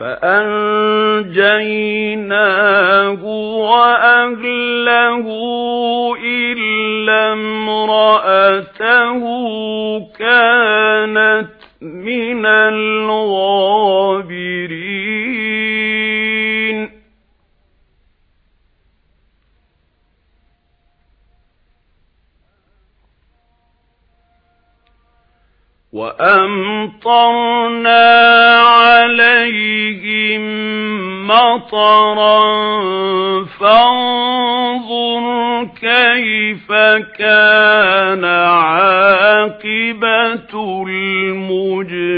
فَأَنجَيْنَاهُ وَأَهْلَهُ إِلَّا امْرَأَتَهُ كَانَتْ وَأَمْطَرْنَا عَلَيْهِم مَّطَرًا فَانظُرْ كَيْفَ كَانَ عَاقِبَةُ الْمُجْرِمِينَ.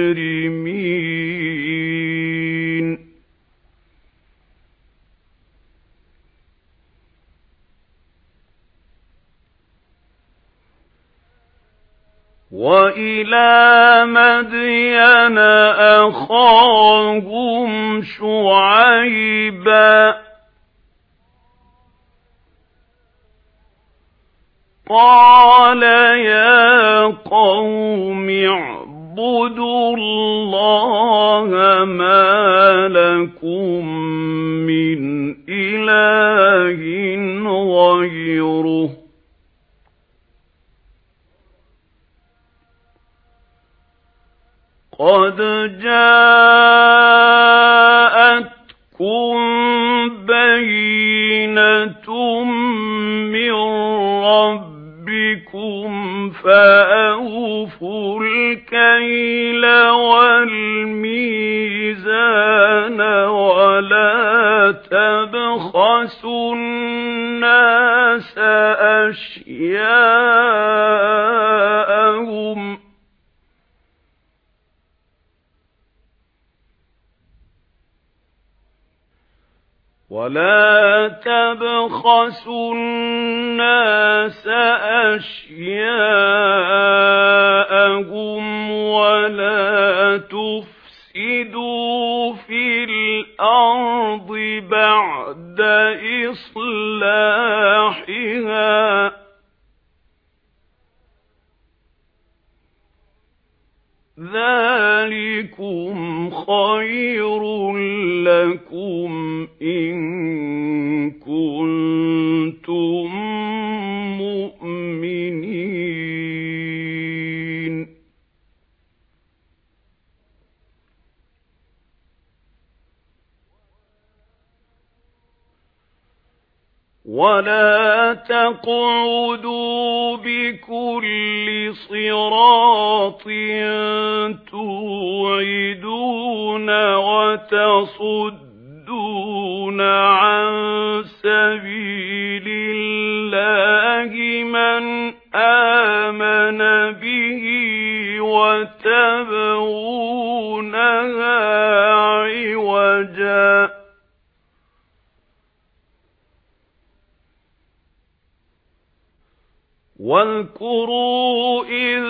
وَإِلَى مَدْيَنَ أَخَاهُمْ شُعَيْبًا قَالَ يَا قَوْمِ اعْبُدُوا اللَّهَ مَا لَكُمْ مِنْ إِلَٰهٍ غَيْرُهُ قَدْ جَاءَتْكُم بَيِّنَةٌ مِّن رَّبِّكُمْ فَأَوْفُوا الْكَيْلَ وَالْمِيزَانَ وَلَا تَبْخَسُوا النَّاسَ أَشْيَاءَهُمْ وَلَا تَبْخَسُوا النَّاسَ أَشْيَاءَهُمْ وَلَا تُفْسِدُوا فِي الْأَرْضِ بَعْدَ إِصْلَاحِهَا ذَلِكُمْ خَيْرٌ لَّكُمْ إِن كُنتُم وَلَا تَقْعُدُوا بِكُلِّ صِرَاطٍ تُوعِدُونَ وَتَصُدُّونَ عَن سَبِيلِ اللَّهِ مَنْ آمَنَ بِهِ وَتَبْغُونَهَا عِوَجًا وَاذْكُرُوا إِذْ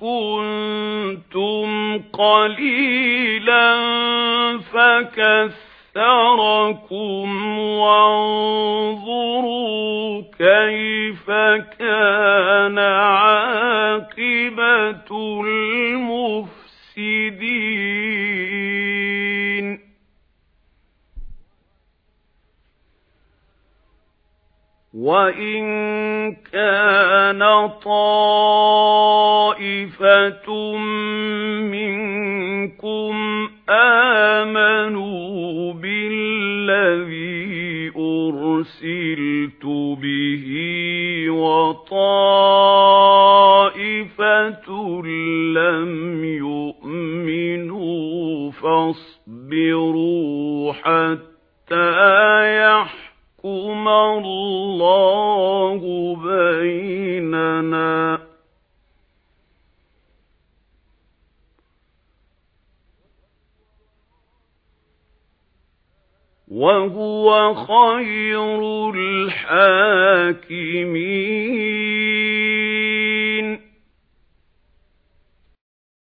كُنتُمْ قَلِيلًا فَكَثَّرَكُمْ وَانظُرُوا كَيْفَ كَانَ عَاقِبَةُ الْمُفْسِدِينَ. وَإِن كَانَ طَائِفَةٌ مِنكُمْ آمَنُوا بِالَّذِي أُرْسِلْتُ بِهِ وَطَائِفَةٌ لَّمْ يُؤْمِنُوا فَاصْبِرُوا حَتَّىٰ بيننا وهو خير الحاكمين